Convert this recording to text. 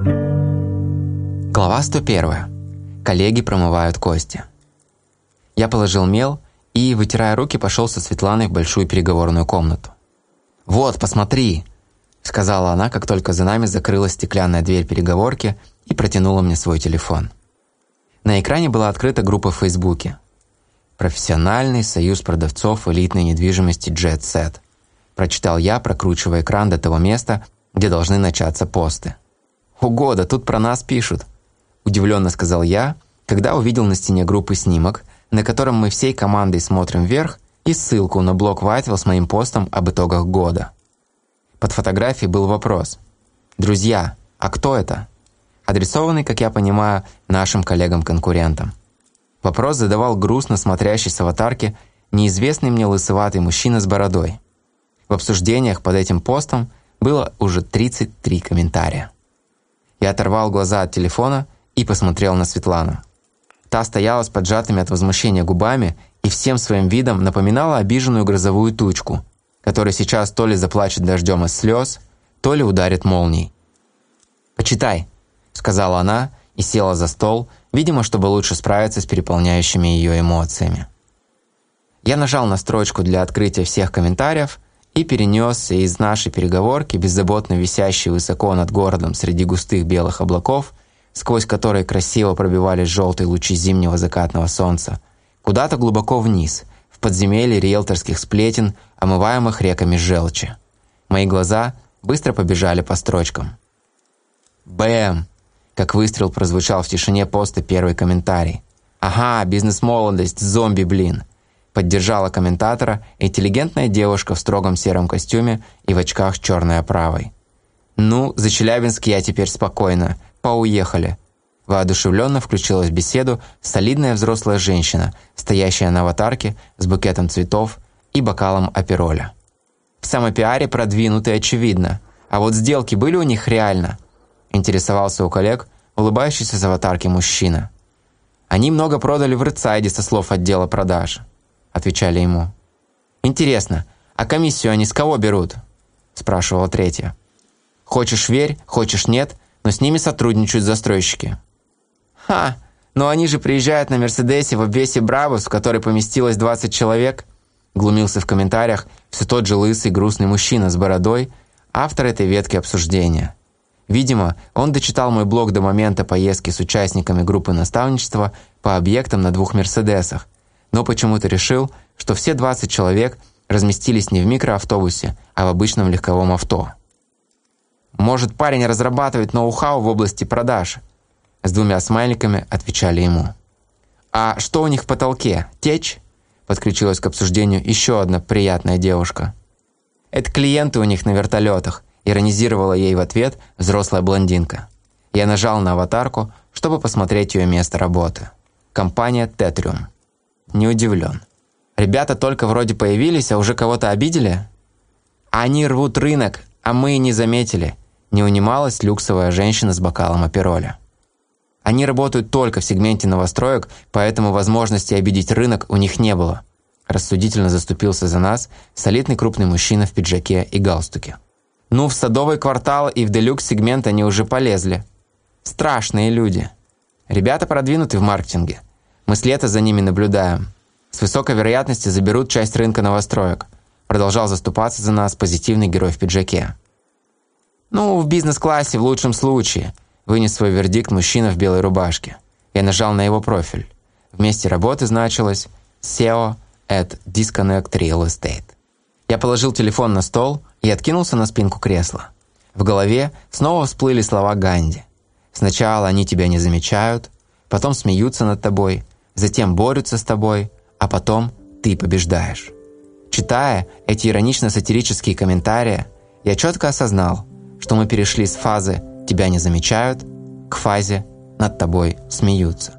Глава 101. Коллеги промывают кости. Я положил мел и, вытирая руки, пошел со Светланой в большую переговорную комнату. «Вот, посмотри!» – сказала она, как только за нами закрылась стеклянная дверь переговорки и протянула мне свой телефон. На экране была открыта группа в Фейсбуке. «Профессиональный союз продавцов элитной недвижимости Jet Set», – прочитал я, прокручивая экран до того места, где должны начаться посты. «Ого, да тут про нас пишут!» – удивленно сказал я, когда увидел на стене группы снимок, на котором мы всей командой смотрим вверх, и ссылку на блог Вайтвилл с моим постом об итогах года. Под фотографией был вопрос. «Друзья, а кто это?» Адресованный, как я понимаю, нашим коллегам-конкурентам. Вопрос задавал грустно смотрящий с аватарки неизвестный мне лысоватый мужчина с бородой. В обсуждениях под этим постом было уже 33 комментария. Я оторвал глаза от телефона и посмотрел на Светлану. Та стояла с поджатыми от возмущения губами и всем своим видом напоминала обиженную грозовую тучку, которая сейчас то ли заплачет дождем из слез, то ли ударит молнией. «Почитай», — сказала она и села за стол, видимо, чтобы лучше справиться с переполняющими ее эмоциями. Я нажал на строчку для открытия всех комментариев и перенесся из нашей переговорки, беззаботно висящей высоко над городом среди густых белых облаков, сквозь которые красиво пробивались желтые лучи зимнего закатного солнца, куда-то глубоко вниз, в подземелье риэлторских сплетен, омываемых реками желчи. Мои глаза быстро побежали по строчкам. «Бэм!» Как выстрел прозвучал в тишине поста первый комментарий. «Ага, бизнес-молодость, зомби, блин!» Поддержала комментатора интеллигентная девушка в строгом сером костюме и в очках черной оправой. «Ну, за Челябинск я теперь спокойно. Поуехали!» Воодушевленно включилась в беседу солидная взрослая женщина, стоящая на аватарке с букетом цветов и бокалом апероля. В самопиаре продвинутый очевидно. А вот сделки были у них реально? Интересовался у коллег улыбающийся с аватарки мужчина. Они много продали в Рыцайде со слов отдела продаж. Отвечали ему. Интересно, а комиссию они с кого берут? Спрашивала третья. Хочешь верь, хочешь нет, но с ними сотрудничают застройщики. «Ха! Но они же приезжают на Мерседесе в обвесе Бравус, в которой поместилось 20 человек!» Глумился в комментариях все тот же лысый грустный мужчина с бородой, автор этой ветки обсуждения. Видимо, он дочитал мой блог до момента поездки с участниками группы наставничества по объектам на двух «Мерседесах», но почему-то решил, что все 20 человек разместились не в микроавтобусе, а в обычном легковом авто. Может, парень разрабатывает ноу-хау в области продаж, с двумя смайликами отвечали ему. «А что у них в потолке? Течь?» Подключилась к обсуждению еще одна приятная девушка. «Это клиенты у них на вертолетах», иронизировала ей в ответ взрослая блондинка. Я нажал на аватарку, чтобы посмотреть ее место работы. Компания «Тетриум». Не удивлен. Ребята только вроде появились, а уже кого-то обидели? Они рвут рынок, а мы и не заметили. Не унималась люксовая женщина с бокалом апероля. Они работают только в сегменте новостроек, поэтому возможности обидеть рынок у них не было. Рассудительно заступился за нас солидный крупный мужчина в пиджаке и галстуке. Ну, в садовый квартал и в делюкс-сегмент они уже полезли. Страшные люди. Ребята продвинуты в маркетинге. Мы с лета за ними наблюдаем. С высокой вероятностью заберут часть рынка новостроек. Продолжал заступаться за нас позитивный герой в пиджаке. Ну, в бизнес-классе в лучшем случае – Вынес свой вердикт мужчина в белой рубашке. Я нажал на его профиль. В месте работы значилось SEO at Disconnect Real Estate. Я положил телефон на стол и откинулся на спинку кресла. В голове снова всплыли слова Ганди. Сначала они тебя не замечают, потом смеются над тобой, затем борются с тобой, а потом ты побеждаешь. Читая эти иронично-сатирические комментарии, я четко осознал, что мы перешли с фазы тебя не замечают, к фазе над тобой смеются.